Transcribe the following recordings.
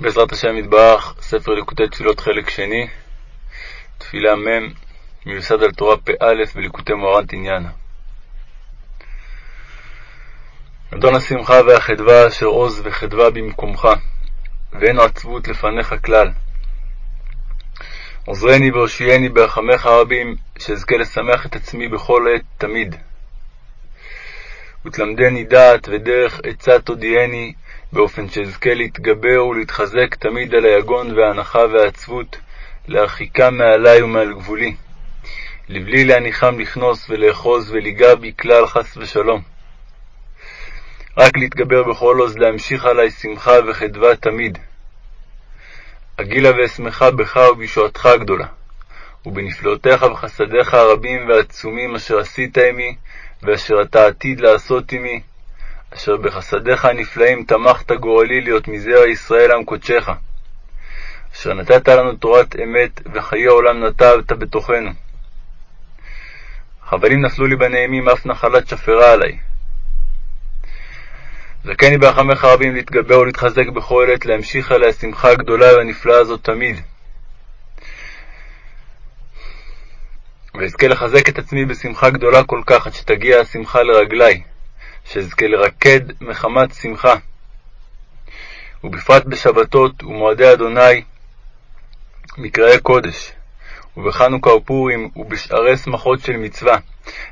בעזרת השם יתברך, ספר ליקוטי תפילות חלק שני, תפילה מ', מיוסד על תורה פא בליקוטי מוהר"ן תניאנה. אדון השמחה והחדווה אשר עוז וחדווה במקומך, ואין עצבות לפניך כלל. עוזרני והושיעני ברחמיך הרבים, שאזכה לשמח את עצמי בכל עת תמיד. ותלמדני דעת ודרך עצה תודיעני, באופן שאזכה להתגבר ולהתחזק תמיד על היגון וההנחה והעצבות, להרחיקם מעלי ומעל גבולי, לבלי להניחם לכנוס ולאחוז וליגע בי כלל חס ושלום. רק להתגבר בכל עוז להמשיך עלי שמחה וחדווה תמיד. אגילה ואשמחה בך ובישועתך הגדולה, ובנפלאותיך וחסדיך הרבים והעצומים אשר עשית עמי, ואשר אתה עתיד לעשות עמי, אשר בחסדיך הנפלאים תמכת גורלי להיות מזרע ישראל עם קודשך, אשר נתת לנו תורת אמת וחיי עולם נטבת בתוכנו. חבלים נפלו לי בנעימים, אף נחלת שפרה עלי. זכני ברחמך רבים להתגבר ולהתחזק בכל עת, להמשיך עלי השמחה הגדולה והנפלאה הזאת תמיד. ואזכה לחזק את עצמי בשמחה גדולה כל כך, עד שתגיע השמחה לרגלי, שאזכה לרקד מחמת שמחה. ובפרט בשבתות ומועדי אדוני, מקראי קודש, ובחנוכה ופורים, ובשארי שמחות של מצווה,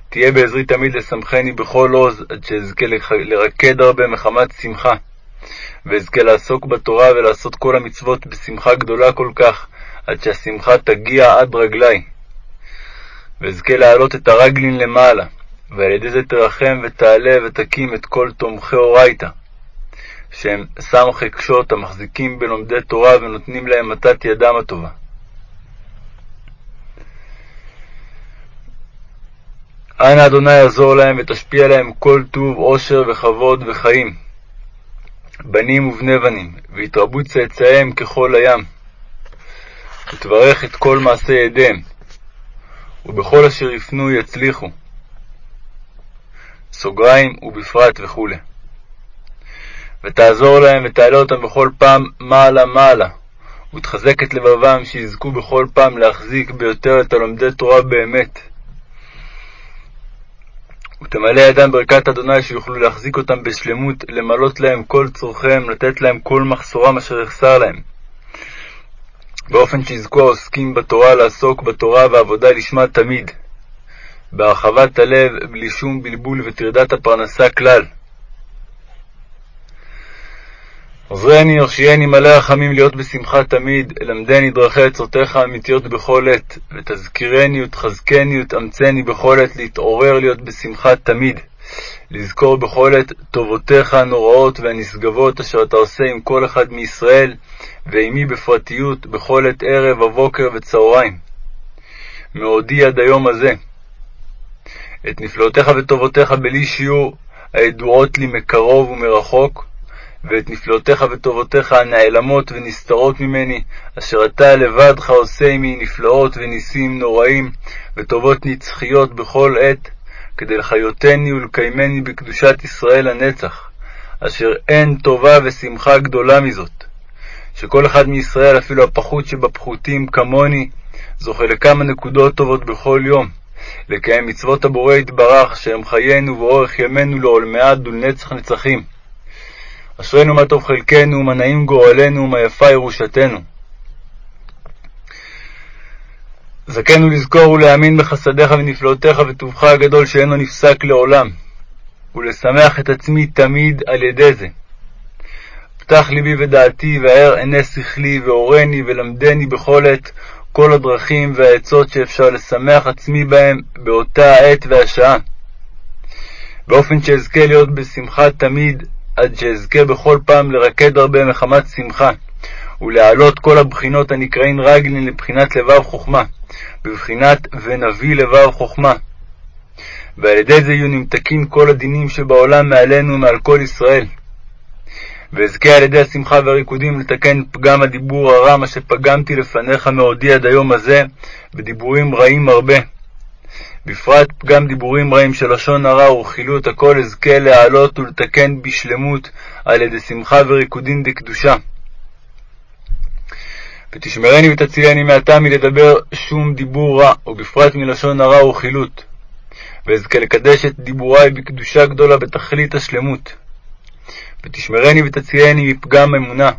תהיה בעזרי תמיד לשמחני בכל עוז, עד שאזכה לרקד הרבה מחמת שמחה, ואזכה לעסוק בתורה ולעשות כל המצוות בשמחה גדולה כל כך, עד שהשמחה תגיע עד רגלי. ואזכה להעלות את הרגלין למעלה, ועל ידי זה תרחם ותעלה ותקים את כל תומכי אורייתא, שהם סמכי קשות המחזיקים בלומדי תורה ונותנים להם מתת ידם הטובה. אנא אדוני יעזור להם ותשפיע להם כל טוב, עושר וכבוד וחיים, בנים ובני בנים, ויתרבו צאצאיהם ככל הים, ותברך את כל מעשי ידיהם, ובכל אשר יפנו יצליחו. סוגריים ובפרט וכו'. ותעזור להם ותעלה אותם בכל פעם מעלה מעלה, ותחזק את לבבם שיזכו בכל פעם להחזיק ביותר את הלומדי תורה באמת. ותמלא ידם ברכת אדוני שיוכלו להחזיק אותם בשלמות, למלות להם כל צורכיהם, לתת להם כל מחסורם אשר יחסר להם. באופן שיזכו העוסקים בתורה לעסוק בתורה ועבודה לשמה תמיד, בהרחבת הלב, בלי שום בלבול וטרדת הפרנסה כלל. עוזרני, הושיעני מלא רחמים להיות בשמחה תמיד, למדני דרכי עצותיך האמיתיות בכל עת, ותזכירני ותחזקני ותאמצני בכל עת להתעורר להיות בשמחה תמיד, לזכור בכל עת טובותיך הנוראות והנשגבות אשר אתה עושה עם כל אחד מישראל, ועמי בפרטיות, בכל עת ערב, הבוקר וצהריים. מעודי עד היום הזה. את נפלאותיך וטובותיך בלי שיעור, הידועות לי מקרוב ומרחוק, ואת נפלאותיך וטובותיך הנעלמות ונסתרות ממני, אשר אתה לבדך עושה עמי נפלאות וניסים נוראים, וטובות נצחיות בכל עת, כדי לחיותני ולקיימני בקדושת ישראל הנצח, אשר אין טובה ושמחה גדולה מזאת. שכל אחד מישראל, אפילו הפחות שבפחותים כמוני, זוכה לכמה נקודות טובות בכל יום, לקיים מצוות הבורא יתברך, שהם חיינו ואורך ימינו לעולמי עד ולנצח נצחים. אשרינו מה טוב חלקנו, מה נעים גורלנו, ומה יפה ירושתנו. זכנו לזכור ולהאמין בחסדיך ונפלאותיך וטובך הגדול שאינו נפסק לעולם, ולשמח את עצמי תמיד על ידי זה. פתח ליבי ודעתי, ואער עיני שכלי, והורני ולמדני בכל עת כל הדרכים והעצות שאפשר לשמח עצמי בהם באותה העת והשעה, באופן שאזכה להיות בשמחה תמיד, עד שאזכה בכל פעם לרקד הרבה מחמת שמחה, ולהעלות כל הבחינות הנקראים רגלין לבחינת לבב חוכמה, בבחינת ונביא לבב חוכמה. ועל ידי זה יהיו נמתקים כל הדינים שבעולם מעלינו ומעל כל ישראל. ואזכה על ידי השמחה והריקודים לתקן פגם הדיבור הרם אשר פגמתי לפניך מעודי עד היום הזה, בדיבורים רעים הרבה. בפרט פגם דיבורים רעים של לשון הרע ורכילות הכל אזכה להעלות ולתקן בשלמות על ידי שמחה וריקודים דקדושה. ותשמרני ותצילני מעתה מלדבר שום דיבור רע, ובפרט מלשון הרע ורכילות. ואזכה לקדש את דיבורי בקדושה גדולה בתכלית השלמות. ותשמרני ותצילני מפגם אמונה.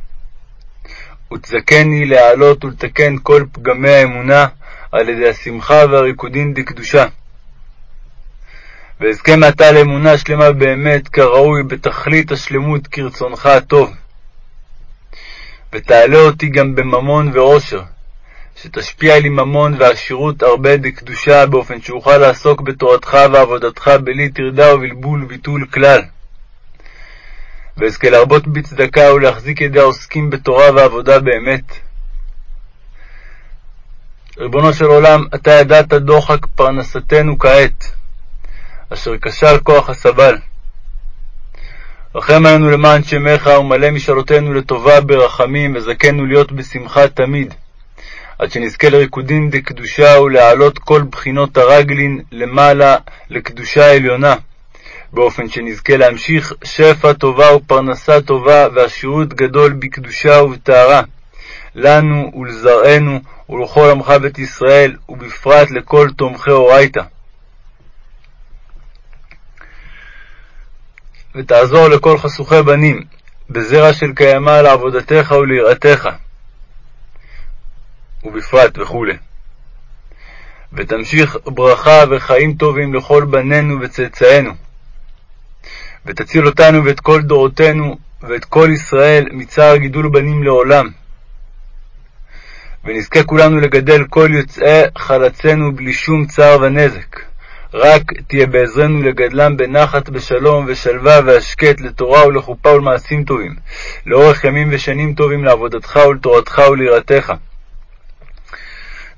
ותזכני להעלות ולתקן כל פגמי האמונה על ידי השמחה והריקודין דקדושה. ואזכה מעתה לאמונה שלמה באמת כראוי בתכלית השלמות כרצונך הטוב. ותעלה אותי גם בממון ועושר, שתשפיע לי ממון ועשירות הרבה דקדושה, באופן שאוכל לעסוק בתורתך ועבודתך בלי טרדה ובלבול וביטול כלל. ואזכה להרבות בצדקה ולהחזיק ידי העוסקים בתורה ועבודה באמת. ריבונו של עולם, אתה ידעת דוחק פרנסתנו כעת, אשר כשל כוח הסבל. רחם עלינו למען שמך, ומלא משאלותינו לטובה ברחמים, וזכנו להיות בשמחה תמיד, עד שנזכה לריקודין דקדושה ולהעלות כל בחינות הרגלין למעלה לקדושה העליונה, באופן שנזכה להמשיך שפע טובה ופרנסה טובה ועשירות גדול בקדושה ובטהרה, לנו ולזרענו ולכל עמך בית ישראל, ובפרט לכל תומכי אורייתא. ותעזור לכל חשוכי בנים, בזרע של קיימא לעבודתך וליראתך, ובפרט וכו'. ותמשיך ברכה וחיים טובים לכל בנינו וצאצאינו. ותציל אותנו ואת כל דורותינו ואת כל ישראל מצער גידול בנים לעולם. ונזכה כולנו לגדל כל יוצאי חלצינו בלי שום צער ונזק. רק תהיה בעזרנו לגדלם בנחת בשלום ושלווה והשקט לתורה ולחופה ולמעשים טובים, לאורך ימים ושנים טובים לעבודתך ולתורתך וליראתך.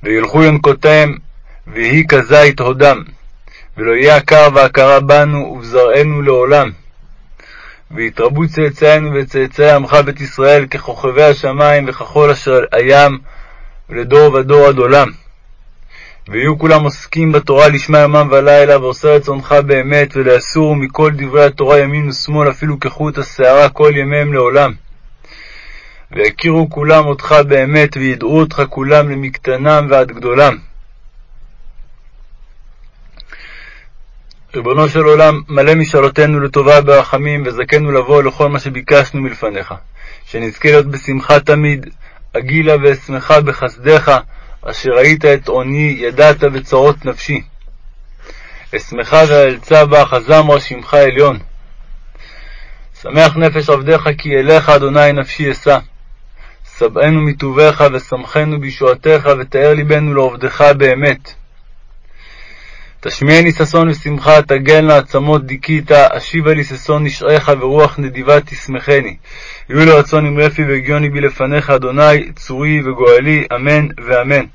וילכו ינקותיהם, ויהי כזית הודם, ולא יהיה עקר והכרה בנו ובזרענו לעולם. ויתרבו צאצאינו וצאצאי עמך בית ישראל ככוכבי השמיים וכחול אשר הים, ולדור ודור עד עולם. ויהיו כולם עוסקים בתורה לשמה יומם ולילה, ועושה רצונך באמת, ולאסור מכל דברי התורה ימין ושמאל, אפילו כחוט השערה, כל ימיהם לעולם. ויכירו כולם אותך באמת, וידעו אותך כולם למקטנם ועד גדולם. ריבונו של עולם, מלא משאלותינו לטובה ברחמים, וזכנו לבוא לכל מה שביקשנו מלפניך, שנזכה להיות בשמחה תמיד, אגילה ואשמחה בחסדיך, אשר ראית את עוני, ידעת בצרות נפשי. אשמחה ואלצה בה, חזמרה שמך עליון. שמח נפש עבדיך, כי אליך, אדוני, נפשי אשא. שבענו מטובך, ושמחנו בישועתך, ותאר ליבנו לעובדך באמת. תשמיעני ששון ושמחה, תגלנה עצמות דיכית, אשיבה לי ששון נשעך, ורוח נדיבה תשמחני. יהיו לרצון עם רפי והגיוני בי לפניך, אדוני, צורי וגואלי, אמן ואמן.